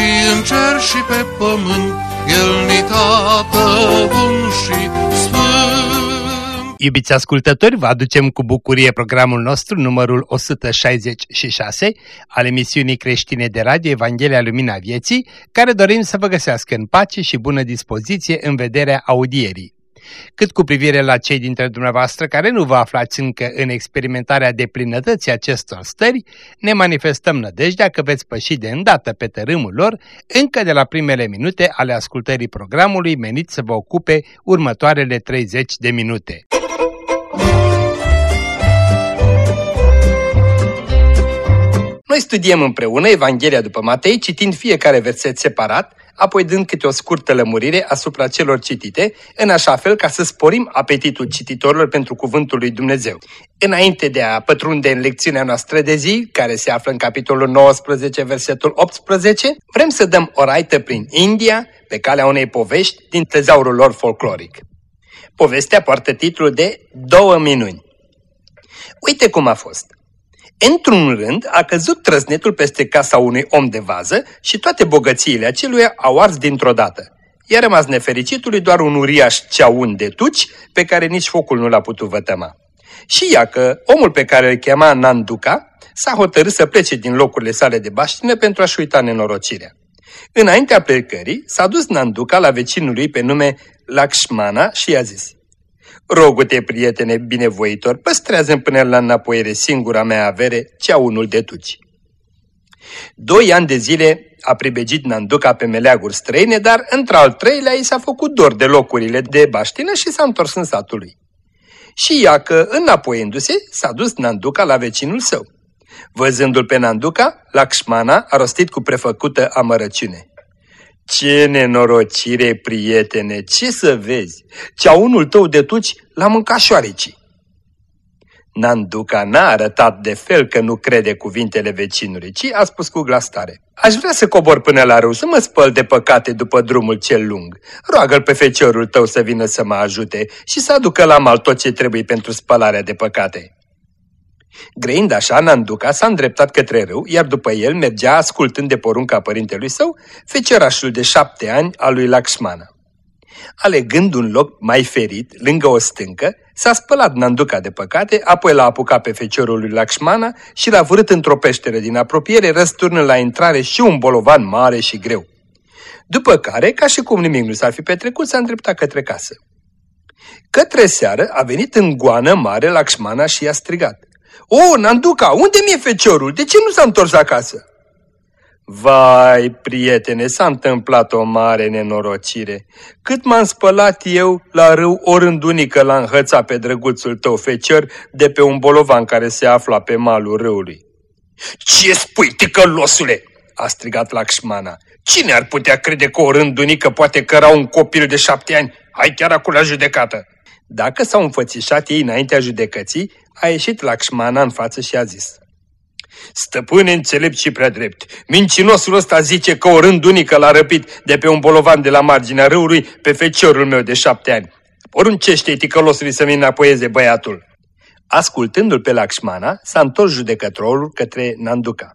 și în cer și pe pământ, El ni tată bun și Iubiți ascultători, vă aducem cu bucurie programul nostru numărul 166 al emisiunii creștine de radio Evanghelia Lumina Vieții, care dorim să vă găsească în pace și bună dispoziție în vederea audierii cât cu privire la cei dintre dumneavoastră care nu vă aflați încă în experimentarea de plinătății acestor stări, ne manifestăm nădejdea că veți păși de îndată pe tărâmul lor încă de la primele minute ale ascultării programului menit să vă ocupe următoarele 30 de minute. Noi studiem împreună Evanghelia după Matei, citind fiecare verset separat, apoi dând câte o scurtă lămurire asupra celor citite, în așa fel ca să sporim apetitul cititorilor pentru Cuvântul lui Dumnezeu. Înainte de a pătrunde în lecțiunea noastră de zi, care se află în capitolul 19, versetul 18, vrem să dăm o raită prin India, pe calea unei povești din tezaurul lor folcloric. Povestea poartă titlul de Două minuni. Uite cum a fost. Într-un rând a căzut trăsnetul peste casa unui om de vază și toate bogățiile aceluia au ars dintr-o dată. I-a rămas nefericitului doar un uriaș ceaun de tuci pe care nici focul nu l-a putut vătăma. Și ia că omul pe care îl chema Nanduca s-a hotărât să plece din locurile sale de baștină pentru a-și uita nenorocirea. Înaintea plecării s-a dus Nanduca la vecinul lui pe nume Lakshmana și i-a zis Rogu-te, prietene binevoitor, păstrează până la înapoiere singura mea avere, cea unul de tuci. Doi ani de zile a pribegit Nanduca pe meleaguri străine, dar într-al treilea i s-a făcut dor de locurile de baștină și s-a întors în satul lui. Și ea că, înapoiindu-se, s-a dus Nanduca la vecinul său. Văzându-l pe Nanduca, Lakshmana a rostit cu prefăcută amărăciune. Ce nenorocire, prietene, ce să vezi? Cea unul tău de tuci l-a mâncat șoarecii. Nanduca n-a arătat de fel că nu crede cuvintele vecinului, ci a spus cu glas tare. Aș vrea să cobor până la râu, să mă spăl de păcate după drumul cel lung. Roagă-l pe feciorul tău să vină să mă ajute și să aducă la mal tot ce trebuie pentru spălarea de păcate. Greind așa, Nanduca s-a îndreptat către râu, iar după el mergea, ascultând de porunca părintelui său, fecerașul de șapte ani al lui Lakshmana. Alegând un loc mai ferit, lângă o stâncă, s-a spălat Nanduca de păcate, apoi l-a apucat pe feciorul lui Lakshmana și l-a vârât într-o peșteră din apropiere, răsturnând la intrare și un bolovan mare și greu. După care, ca și cum nimic nu s-ar fi petrecut, s-a îndreptat către casă. Către seară a venit în goană mare Lakshmana și i-a strigat. O, Nanduca, unde mi-e feciorul? De ce nu s-a întors acasă? Vai, prietene, s-a întâmplat o mare nenorocire. Cât m-am spălat eu la râu, o rândunică l-a înhățat pe drăguțul tău fecior de pe un bolovan care se afla pe malul râului. Ce spui, ticălosule? a strigat Lakshmana. Cine ar putea crede că o rândunică poate căra un copil de șapte ani? Hai chiar acolo la judecată! Dacă s-au înfățișat ei înaintea judecății, a ieșit Lakshmana în față și a zis Stăpâne înțelept și prea drept, mincinosul ăsta zice că o rândunică l-a răpit de pe un bolovan de la marginea râului pe feciorul meu de șapte ani. Poruncește-i ticălosului să-mi înapoieze băiatul. Ascultându-l pe Lakshmana, s-a întors judecătorul către Nanduca.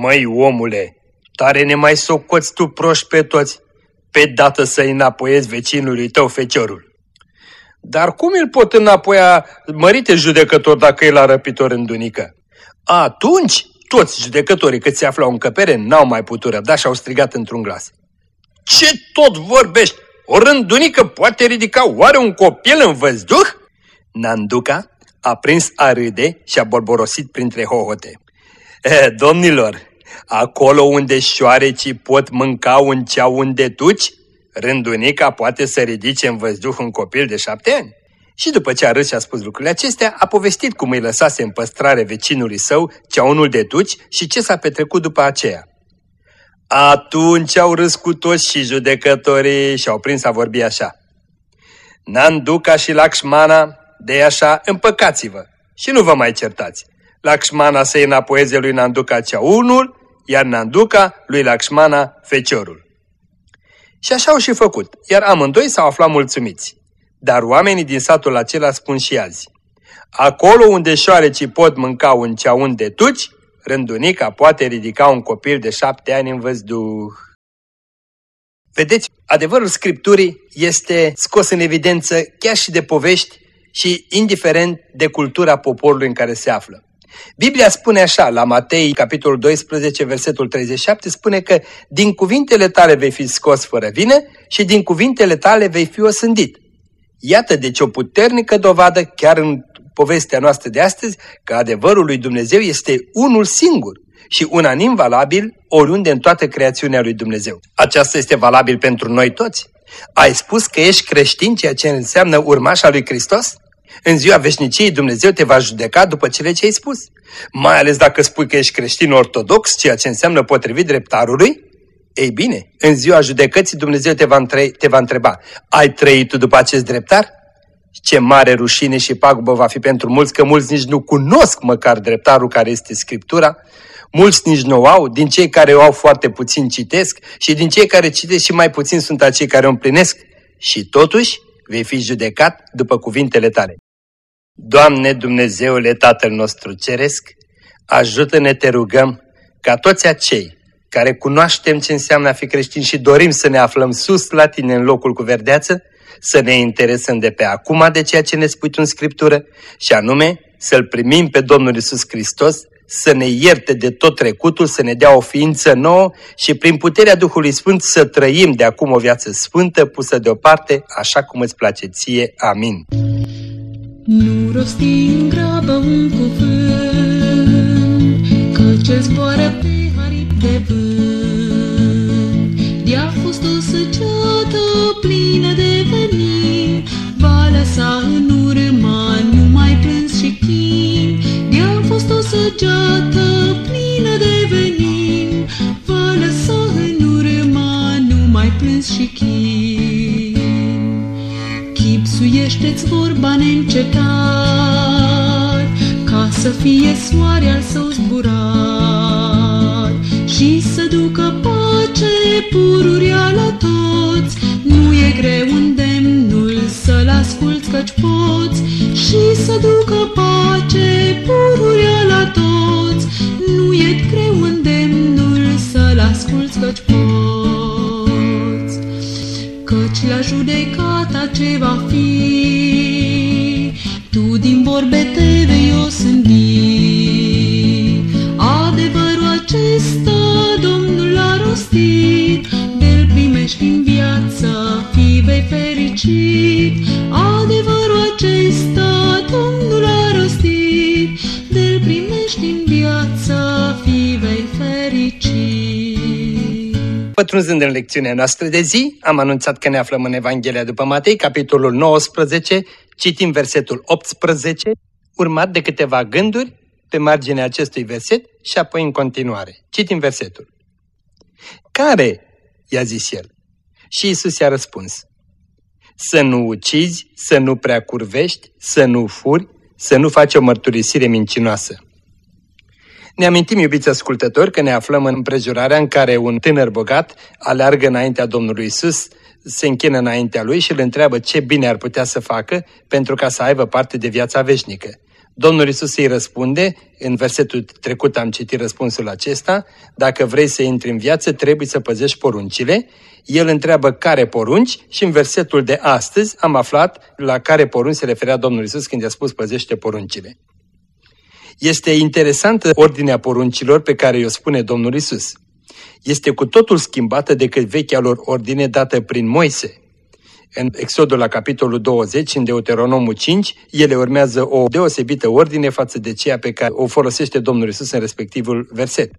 Măi, omule, tare ne mai socoți tu proști pe toți, pe dată să-i înapoiezi vecinului tău feciorul. Dar cum îl pot înapoia mărite judecător dacă el a răpit-o rândunică? Atunci toți judecătorii cât se aflau în căpere n-au mai putut răbda și au strigat într-un glas. Ce tot vorbești? O rândunică poate ridica oare un copil în văzduh? Nanduca a prins a râde și a bolborosit printre hohote. Eh, domnilor, acolo unde șoarecii pot mânca un ceaun de tuci, Rândunica poate să ridice în văzduh un copil de șapte ani. Și după ce a râs și a spus lucrurile acestea, a povestit cum îi lăsase în păstrare vecinului său, cea unul de tuci, și ce s-a petrecut după aceea. Atunci au râs cu toți și judecătorii și au prins a vorbi așa. Nanduca și Lakshmana, de așa, împăcați-vă și nu vă mai certați. Lakshmana să-i înapoieze lui Nanduca cea unul, iar Nanduca lui Lakshmana feciorul. Și așa au și făcut, iar amândoi s-au aflat mulțumiți. Dar oamenii din satul acela spun și azi. Acolo unde șoarecii pot mânca un ceaun de tuci, rândunica poate ridica un copil de șapte ani în văzduh. Vedeți, adevărul Scripturii este scos în evidență chiar și de povești și indiferent de cultura poporului în care se află. Biblia spune așa, la Matei, capitolul 12, versetul 37, spune că din cuvintele tale vei fi scos fără vină și din cuvintele tale vei fi osândit. Iată deci o puternică dovadă chiar în povestea noastră de astăzi că adevărul lui Dumnezeu este unul singur și unanim valabil oriunde în toată creațiunea lui Dumnezeu. Aceasta este valabil pentru noi toți. Ai spus că ești creștin, ceea ce înseamnă urmașa lui Hristos? În ziua veșniciei Dumnezeu te va judeca după cele ce ai spus. Mai ales dacă spui că ești creștin ortodox, ceea ce înseamnă potrivit dreptarului. Ei bine, în ziua judecății Dumnezeu te va, între, te va întreba, ai trăit tu după acest dreptar? Ce mare rușine și pagubă va fi pentru mulți, că mulți nici nu cunosc măcar dreptarul care este Scriptura, mulți nici nu au, din cei care o au foarte puțin citesc și din cei care citesc și mai puțin sunt acei care o împlinesc. Și totuși vei fi judecat după cuvintele tale. Doamne Dumnezeule Tatăl nostru Ceresc, ajută-ne, te rugăm, ca toți acei care cunoaștem ce înseamnă a fi creștini și dorim să ne aflăm sus la Tine în locul cu verdeață, să ne interesăm de pe acum de ceea ce ne spui tu în Scriptură și anume să-L primim pe Domnul Isus Hristos, să ne ierte de tot trecutul, să ne dea o ființă nouă și prin puterea Duhului Sfânt să trăim de acum o viață sfântă pusă deoparte, așa cum îți place ție. Amin. Nu rosti în grabă un cuvânt, că ce zboară pe aripi de vânt. De-a fost o săgeată plină de venin, fost o săgeată plină de venin, va lăsa în urma numai plâns și chin. Chipsuiește-ți vorba neîncetat, ca să fie soare al său zburat și să ducă pace pururia la toți. Nu e greu îndemnul să-l asculți căci poți și să ducă pace pururia la toți. Nu e greu îndemnul să-l asculți căci poți. Căci la judecata ce va fi, tu din vorbe te Pătrunzând în lecțiunea noastră de zi, am anunțat că ne aflăm în Evanghelia după Matei, capitolul 19, citim versetul 18, urmat de câteva gânduri pe marginea acestui verset și apoi în continuare. Citim versetul. Care? i-a zis el. Și Isus i-a răspuns. Să nu ucizi, să nu prea curvești, să nu furi, să nu faci o mărturisire mincinoasă. Ne amintim, iubiți ascultători, că ne aflăm în împrejurarea în care un tânăr bogat aleargă înaintea Domnului Isus, se închină înaintea lui și îl întreabă ce bine ar putea să facă pentru ca să aibă parte de viața veșnică. Domnul Isus îi răspunde, în versetul trecut am citit răspunsul acesta, dacă vrei să intri în viață, trebuie să păzești poruncile. El întreabă care porunci și în versetul de astăzi am aflat la care porunci se referea Domnul Isus când i-a spus păzește poruncile. Este interesantă ordinea poruncilor pe care o spune Domnul Isus. Este cu totul schimbată decât vechea lor ordine dată prin Moise. În Exodul la capitolul 20, în Deuteronomul 5, ele urmează o deosebită ordine față de ceea pe care o folosește Domnul Isus în respectivul verset.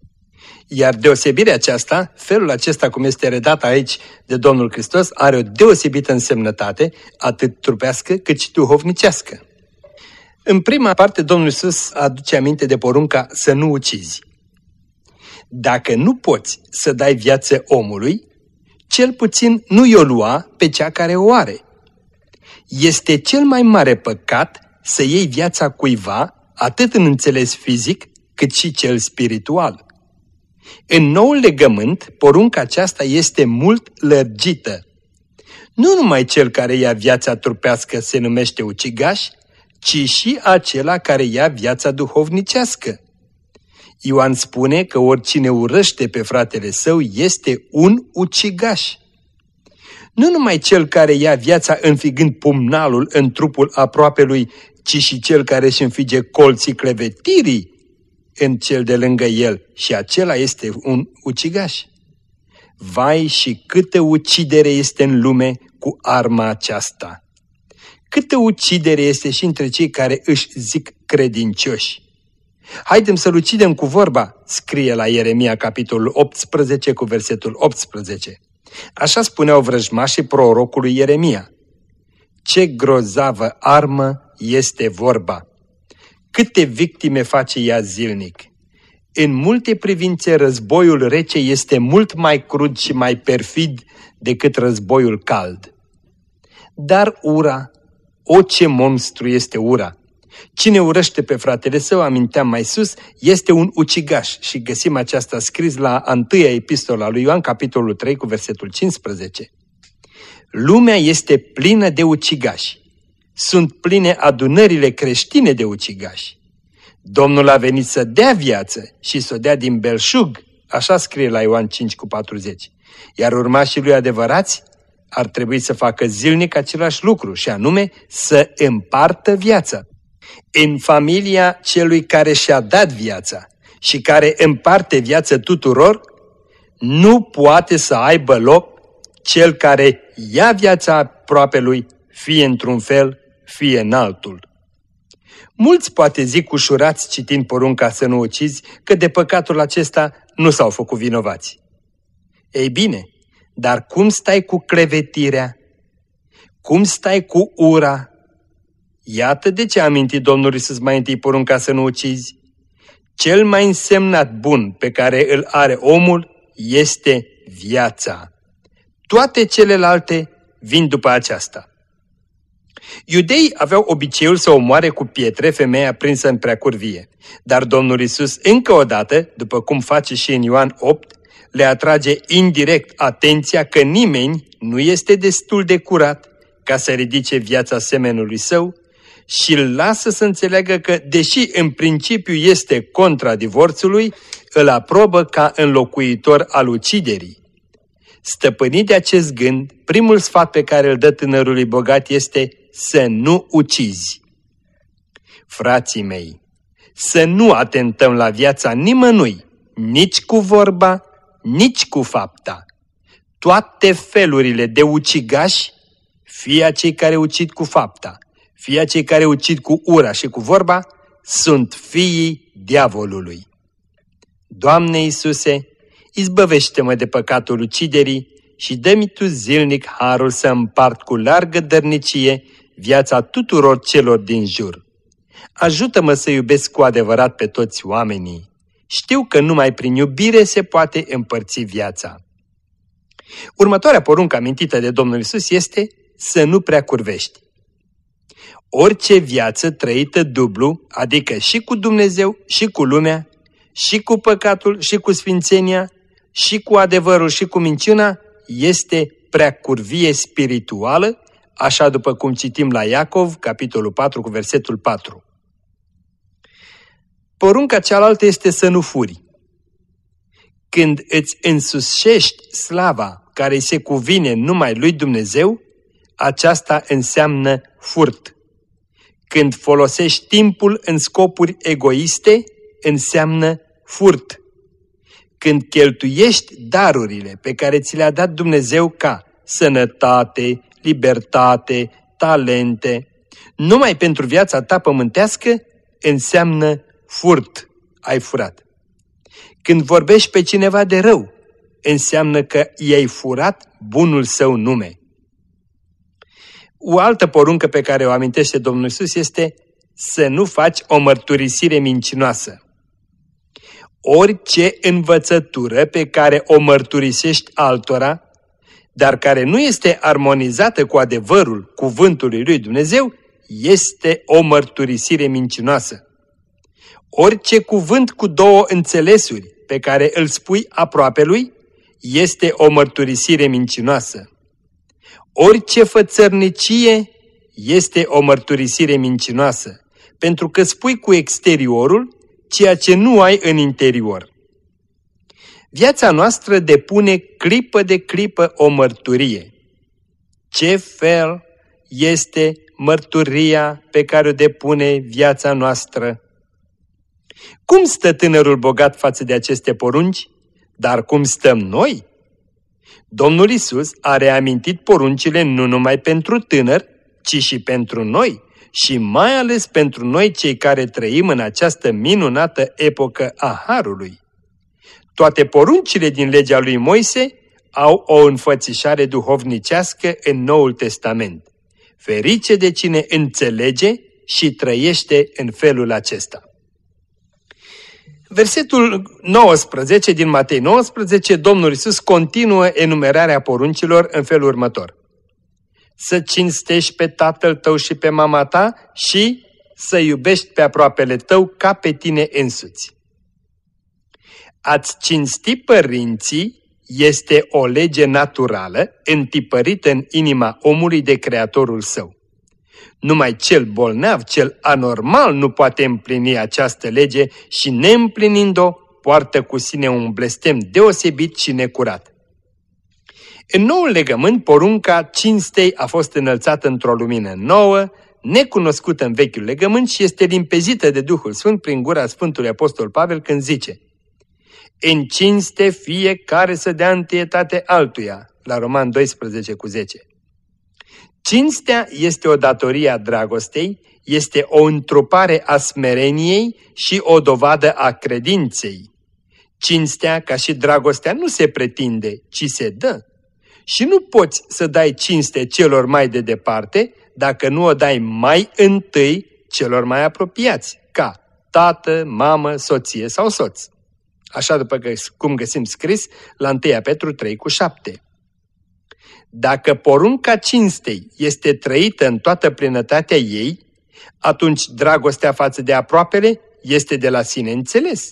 Iar deosebirea aceasta, felul acesta cum este redat aici de Domnul Hristos, are o deosebită însemnătate, atât trupească cât și duhovnicească. În prima parte, Domnul Iisus aduce aminte de porunca să nu ucizi. Dacă nu poți să dai viață omului, cel puțin nu i-o lua pe cea care o are. Este cel mai mare păcat să iei viața cuiva, atât în înțeles fizic, cât și cel spiritual. În noul legământ, porunca aceasta este mult lărgită. Nu numai cel care ia viața trupească se numește ucigaș, ci și acela care ia viața duhovnicească. Ioan spune că oricine urăște pe fratele său este un ucigaș. Nu numai cel care ia viața înfigând pumnalul în trupul aproapelui, ci și cel care își înfige colții clevetirii în cel de lângă el și acela este un ucigaș. Vai și câtă ucidere este în lume cu arma aceasta! Câtă ucidere este și între cei care își zic credincioși! Haidem să-l ucidem cu vorba, scrie la Ieremia capitolul 18 cu versetul 18. Așa spuneau vrăjmașii prorocului Ieremia. Ce grozavă armă este vorba! Câte victime face ea zilnic! În multe privințe războiul rece este mult mai crud și mai perfid decât războiul cald. Dar ura, o ce monstru este ura! Cine urăște pe fratele său, aminteam mai sus, este un ucigaș și găsim aceasta scris la întâia epistola lui Ioan, capitolul 3, cu versetul 15. Lumea este plină de ucigași. Sunt pline adunările creștine de ucigași. Domnul a venit să dea viață și să o dea din belșug, așa scrie la Ioan 5 cu 40. Iar urmașii lui adevărați ar trebui să facă zilnic același lucru și anume să împartă viața în familia celui care și-a dat viața și care împarte viață tuturor, nu poate să aibă loc cel care ia viața lui, fie într-un fel, fie în altul. Mulți poate zic ușurați citind porunca să nu ucizi că de păcatul acesta nu s-au făcut vinovați. Ei bine, dar cum stai cu crevetirea? Cum stai cu ura? Iată de ce a amintit Domnul Iisus mai întâi porunca să nu ucizi. Cel mai însemnat bun pe care îl are omul este viața. Toate celelalte vin după aceasta. Iudeii aveau obiceiul să omoare cu pietre femeia prinsă în preacurvie, dar Domnul Isus încă o dată, după cum face și în Ioan 8, le atrage indirect atenția că nimeni nu este destul de curat ca să ridice viața semenului său și îl lasă să înțeleagă că, deși în principiu este contra divorțului, îl aprobă ca înlocuitor al uciderii. Stăpânit de acest gând, primul sfat pe care îl dă tânărului bogat este să nu ucizi. Frații mei, să nu atentăm la viața nimănui, nici cu vorba, nici cu fapta. Toate felurile de ucigași, fie cei care ucid cu fapta, fie cei care ucid cu ura și cu vorba, sunt fiii diavolului. Doamne Iisuse, izbăvește-mă de păcatul uciderii și dă-mi Tu zilnic harul să împart cu largă dărnicie viața tuturor celor din jur. Ajută-mă să iubesc cu adevărat pe toți oamenii. Știu că numai prin iubire se poate împărți viața. Următoarea poruncă amintită de Domnul Isus este să nu prea curvești. Orice viață trăită dublu, adică și cu Dumnezeu și cu lumea, și cu păcatul și cu sfințenia, și cu adevărul și cu minciuna, este prea curvie spirituală, așa după cum citim la Iacov, capitolul 4, cu versetul 4. Porunca cealaltă este să nu furi. Când îți însușești slava care îi se cuvine numai lui Dumnezeu, aceasta înseamnă furt. Când folosești timpul în scopuri egoiste, înseamnă furt. Când cheltuiești darurile pe care ți le-a dat Dumnezeu ca sănătate, libertate, talente, numai pentru viața ta pământească, înseamnă furt, ai furat. Când vorbești pe cineva de rău, înseamnă că i-ai furat bunul său nume. O altă poruncă pe care o amintește Domnul Isus este să nu faci o mărturisire mincinoasă. Orice învățătură pe care o mărturisești altora, dar care nu este armonizată cu adevărul cuvântului lui Dumnezeu, este o mărturisire mincinoasă. Orice cuvânt cu două înțelesuri pe care îl spui aproape lui, este o mărturisire mincinoasă. Orice fățărnicie este o mărturisire mincinoasă, pentru că spui cu exteriorul ceea ce nu ai în interior. Viața noastră depune clipă de clipă o mărturie. Ce fel este mărturia pe care o depune viața noastră? Cum stă tânărul bogat față de aceste porunci? Dar cum stăm noi? Domnul Isus a reamintit poruncile nu numai pentru tânăr, ci și pentru noi și mai ales pentru noi cei care trăim în această minunată epocă a Harului. Toate poruncile din legea lui Moise au o înfățișare duhovnicească în Noul Testament. Ferice de cine înțelege și trăiește în felul acesta. Versetul 19 din Matei 19, Domnul Isus continuă enumerarea poruncilor în felul următor. Să cinstești pe tatăl tău și pe mama ta și să iubești pe aproapele tău ca pe tine însuți. Ați cinsti părinții este o lege naturală întipărită în inima omului de creatorul său. Numai cel bolnav, cel anormal nu poate împlini această lege și neîmplinind-o, poartă cu sine un blestem deosebit și necurat. În noul legământ, porunca cinstei a fost înălțată într-o lumină nouă, necunoscută în vechiul legământ și este limpezită de Duhul Sfânt prin gura Sfântului Apostol Pavel când zice În cinste fiecare să dea întâietate altuia, la Roman 12 cu 10. Cinstea este o datorie a dragostei, este o întrupare a smereniei și o dovadă a credinței. Cinstea, ca și dragostea, nu se pretinde, ci se dă. Și nu poți să dai cinste celor mai de departe dacă nu o dai mai întâi celor mai apropiați, ca tată, mamă, soție sau soț. Așa după cum găsim scris la 1 Petru 3 cu 7. Dacă porunca cinstei este trăită în toată plinătatea ei, atunci dragostea față de aproapele este de la sine înțeles.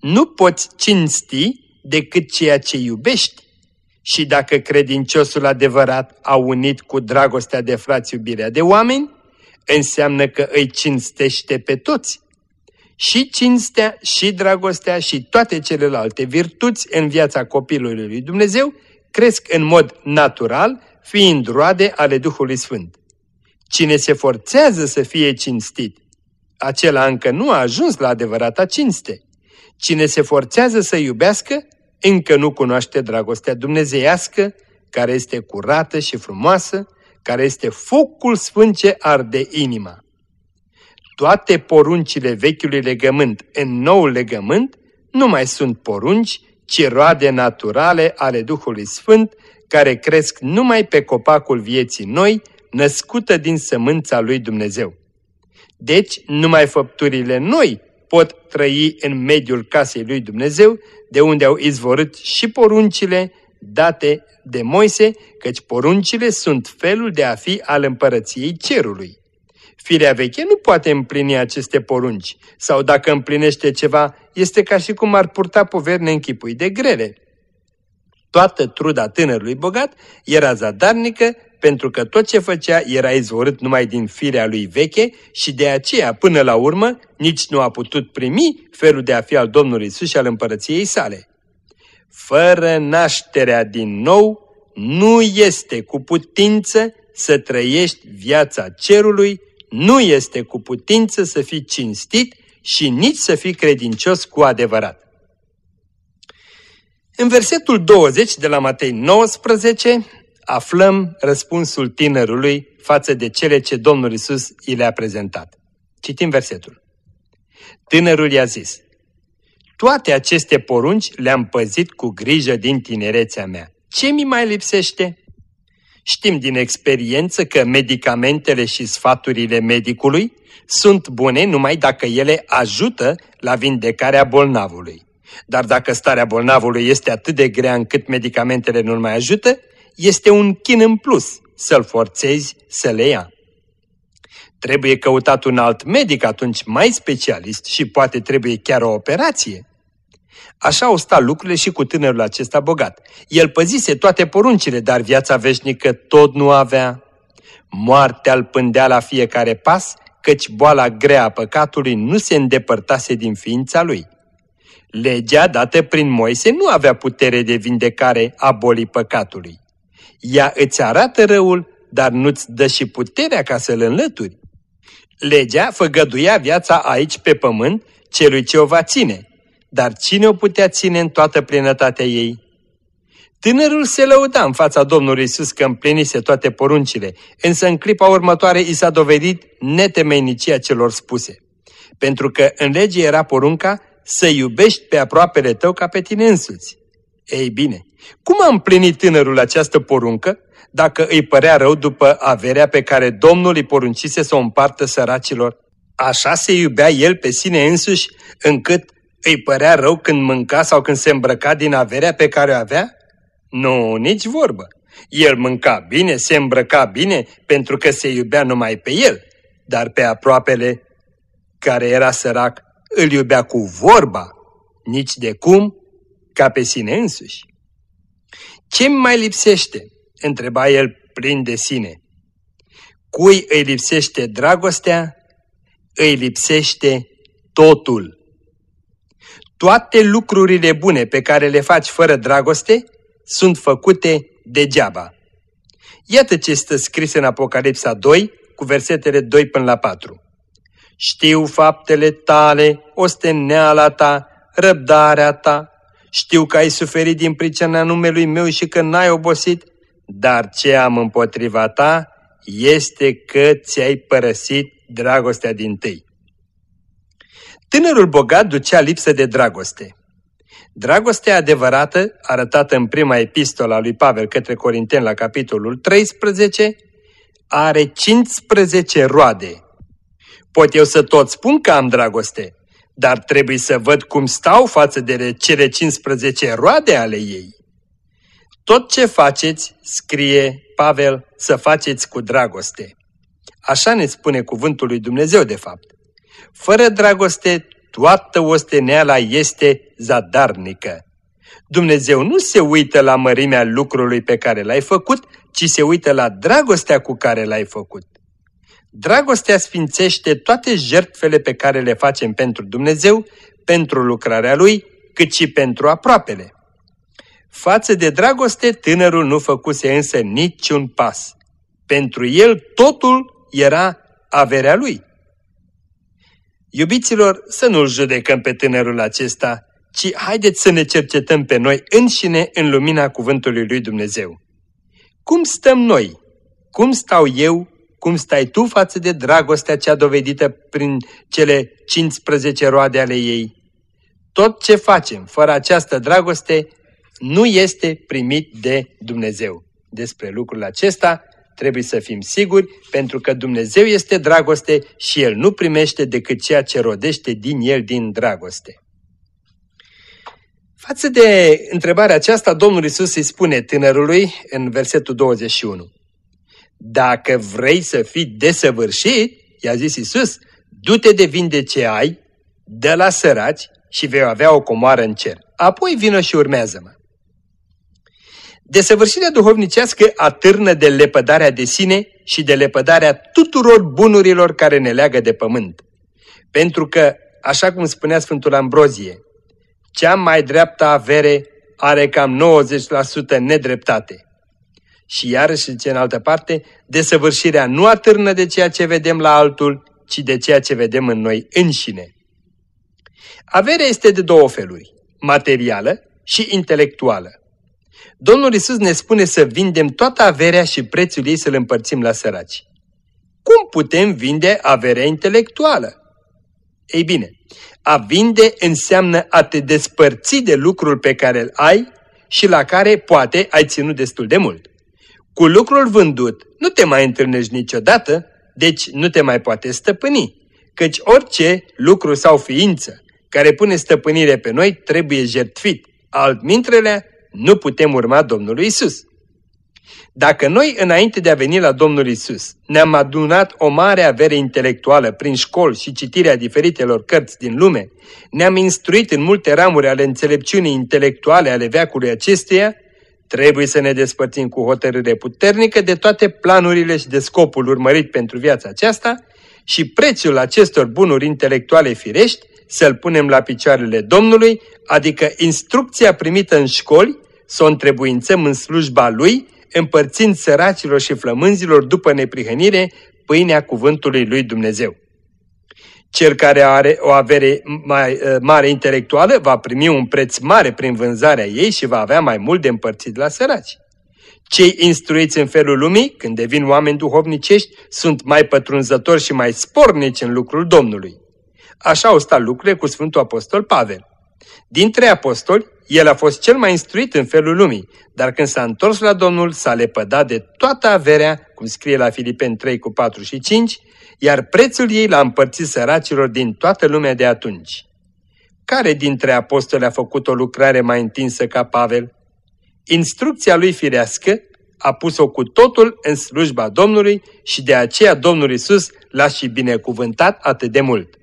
Nu poți cinsti decât ceea ce iubești. Și dacă credinciosul adevărat a unit cu dragostea de frați iubirea de oameni, înseamnă că îi cinstește pe toți. Și cinstea, și dragostea, și toate celelalte virtuți în viața copilului lui Dumnezeu cresc în mod natural, fiind roade ale Duhului Sfânt. Cine se forțează să fie cinstit, acela încă nu a ajuns la adevărata cinste. Cine se forțează să iubească, încă nu cunoaște dragostea dumnezeiască, care este curată și frumoasă, care este focul sfânt ce arde inima. Toate poruncile vechiului legământ în nou legământ nu mai sunt porunci, ci roade naturale ale Duhului Sfânt, care cresc numai pe copacul vieții noi, născută din sămânța lui Dumnezeu. Deci, numai făpturile noi pot trăi în mediul casei lui Dumnezeu, de unde au izvorât și poruncile date de Moise, căci poruncile sunt felul de a fi al împărăției cerului. Firea veche nu poate împlini aceste porunci, sau dacă împlinește ceva, este ca și cum ar purta poveri neînchipui de grele. Toată truda tânărului bogat era zadarnică pentru că tot ce făcea era izvorât numai din firea lui veche și de aceea, până la urmă, nici nu a putut primi felul de a fi al Domnului Iisus și al împărăției sale. Fără nașterea din nou, nu este cu putință să trăiești viața cerului, nu este cu putință să fii cinstit și nici să fii credincios cu adevărat. În versetul 20 de la Matei 19 aflăm răspunsul tinerului față de cele ce Domnul Isus i le-a prezentat. Citim versetul. Tânărul i-a zis, Toate aceste porunci le-am păzit cu grijă din tinerețea mea. Ce mi mai lipsește? Știm din experiență că medicamentele și sfaturile medicului sunt bune numai dacă ele ajută la vindecarea bolnavului. Dar dacă starea bolnavului este atât de grea încât medicamentele nu-l mai ajută, este un chin în plus să-l forțezi să le ia. Trebuie căutat un alt medic atunci mai specialist și poate trebuie chiar o operație. Așa au stat lucrurile și cu tânărul acesta bogat. El păzise toate poruncile, dar viața veșnică tot nu avea. Moartea îl pândea la fiecare pas, căci boala grea a păcatului nu se îndepărtase din ființa lui. Legea dată prin Moise nu avea putere de vindecare a bolii păcatului. Ea îți arată răul, dar nu-ți dă și puterea ca să-l înlături. Legea făgăduia viața aici pe pământ celui ce o va ține, dar cine o putea ține în toată plinătatea ei? Tânărul se lăuda în fața Domnului Isus că împlinise toate poruncile, însă în clipa următoare i s-a dovedit netemeinicia celor spuse. Pentru că în lege era porunca să iubești pe aproapele tău ca pe tine însuți. Ei bine, cum a împlinit tânărul această poruncă dacă îi părea rău după averea pe care Domnul îi poruncise să o împartă săracilor? Așa se iubea el pe sine însuși încât îi părea rău când mânca sau când se îmbrăca din averea pe care o avea? Nu, nici vorbă. El mânca bine, se îmbrăca bine, pentru că se iubea numai pe el, dar pe aproapele care era sărac îl iubea cu vorba, nici de cum, ca pe sine însuși. Ce mai lipsește? întreba el plin de sine. Cui îi lipsește dragostea, îi lipsește totul. Toate lucrurile bune pe care le faci fără dragoste sunt făcute degeaba. Iată ce stă scris în Apocalipsa 2, cu versetele 2 până la 4. Știu faptele tale, osteneala ta, răbdarea ta, știu că ai suferit din pricina numelui meu și că n-ai obosit, dar ce am împotriva ta este că ți-ai părăsit dragostea din tâi. Tânărul bogat ducea lipsă de dragoste. Dragostea adevărată, arătată în prima epistolă a lui Pavel către Corinteni la capitolul 13, are 15 roade. Pot eu să tot spun că am dragoste, dar trebuie să văd cum stau față de cele 15 roade ale ei. Tot ce faceți, scrie Pavel, să faceți cu dragoste. Așa ne spune cuvântul lui Dumnezeu de fapt. Fără dragoste, toată osteneala este zadarnică. Dumnezeu nu se uită la mărimea lucrului pe care l-ai făcut, ci se uită la dragostea cu care l-ai făcut. Dragostea sfințește toate jertfele pe care le facem pentru Dumnezeu, pentru lucrarea Lui, cât și pentru aproapele. Față de dragoste, tânărul nu făcuse însă niciun pas. Pentru el totul era averea lui. Iubiților, să nu-l judecăm pe tânărul acesta, ci haideți să ne cercetăm pe noi înșine în lumina cuvântului lui Dumnezeu. Cum stăm noi? Cum stau eu? Cum stai tu față de dragostea cea dovedită prin cele 15 roade ale ei? Tot ce facem fără această dragoste nu este primit de Dumnezeu. Despre lucrul acesta trebuie să fim siguri, pentru că Dumnezeu este dragoste și El nu primește decât ceea ce rodește din El din dragoste. Față de întrebarea aceasta, Domnul Isus îi spune tânărului în versetul 21. Dacă vrei să fii desăvârșit, i-a zis Isus, du-te de vinde ce ai, dă la săraci și vei avea o comoară în cer. Apoi vină și urmează-mă. Desăvârșirea duhovnicească atârnă de lepădarea de sine și de lepădarea tuturor bunurilor care ne leagă de pământ. Pentru că, așa cum spunea Sfântul Ambrozie, cea mai dreaptă avere are cam 90% nedreptate. Și iarăși, ce în altă parte, desăvârșirea nu atârnă de ceea ce vedem la altul, ci de ceea ce vedem în noi înșine. Averea este de două feluri, materială și intelectuală. Domnul Isus ne spune să vindem toată averea și prețul ei să-l împărțim la săraci. Cum putem vinde averea intelectuală? Ei bine, a vinde înseamnă a te despărți de lucrul pe care îl ai și la care poate ai ținut destul de mult. Cu lucrul vândut nu te mai întâlnești niciodată, deci nu te mai poate stăpâni, căci orice lucru sau ființă care pune stăpânire pe noi trebuie jertfit. Altmintrele, nu putem urma Domnului Isus. Dacă noi, înainte de a veni la Domnul Isus, ne-am adunat o mare avere intelectuală prin școli și citirea diferitelor cărți din lume, ne-am instruit în multe ramuri ale înțelepciunii intelectuale ale veacului acestuia, trebuie să ne despărțim cu hotărâre puternică de toate planurile și de scopul urmărit pentru viața aceasta și prețul acestor bunuri intelectuale firești să-l punem la picioarele Domnului, adică instrucția primită în școli, să o întrebuințăm în slujba Lui, împărțind săracilor și flămânzilor după neprihănire pâinea cuvântului lui Dumnezeu. Cel care are o avere mai uh, mare intelectuală va primi un preț mare prin vânzarea ei și va avea mai mult de împărțit la săraci. Cei instruiți în felul lumii, când devin oameni duhovnicești, sunt mai pătrunzători și mai spornici în lucrul Domnului. Așa au stat lucrurile cu Sfântul Apostol Pavel. Dintre apostoli, el a fost cel mai instruit în felul lumii, dar când s-a întors la Domnul, s-a lepădat de toată averea, cum scrie la Filipeni 3 cu 4 și 5, iar prețul ei l-a împărțit săracilor din toată lumea de atunci. Care dintre apostoli a făcut o lucrare mai întinsă ca Pavel? Instrucția lui firească a pus-o cu totul în slujba Domnului și de aceea Domnul Isus l-a și binecuvântat atât de mult.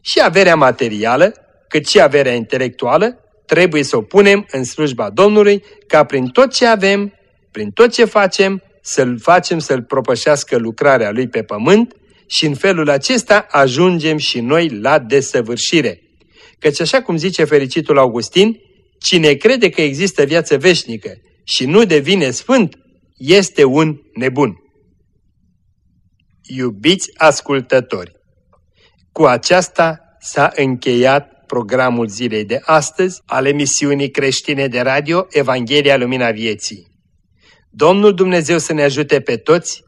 Și averea materială, cât și averea intelectuală, trebuie să o punem în slujba Domnului ca prin tot ce avem, prin tot ce facem, să-L facem să-L propășească lucrarea Lui pe pământ și în felul acesta ajungem și noi la desăvârșire. Căci așa cum zice fericitul Augustin, cine crede că există viață veșnică și nu devine sfânt, este un nebun. Iubiți ascultători, cu aceasta s-a încheiat programul zilei de astăzi al emisiunii creștine de radio Evanghelia Lumina Vieții. Domnul Dumnezeu să ne ajute pe toți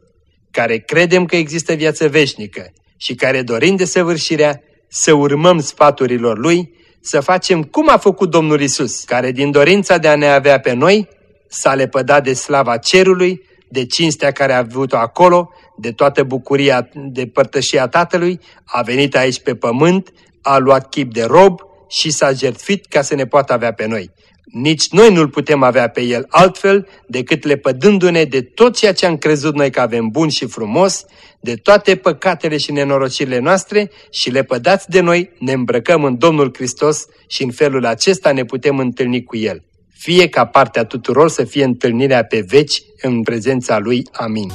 care credem că există viață veșnică și care dorim de săvârșirea să urmăm sfaturilor Lui, să facem cum a făcut Domnul Isus, care din dorința de a ne avea pe noi s-a lepădat de slava cerului, de cinstea care a avut-o acolo, de toată bucuria de părtășia Tatălui, a venit aici pe pământ, a luat chip de rob și s-a jertfit ca să ne poată avea pe noi. Nici noi nu-L putem avea pe El altfel decât lepădându-ne de tot ceea ce am crezut noi că avem bun și frumos, de toate păcatele și nenorocirile noastre și lepădați de noi ne îmbrăcăm în Domnul Hristos și în felul acesta ne putem întâlni cu El. Fie ca partea tuturor să fie întâlnirea pe veci în prezența Lui. Amin.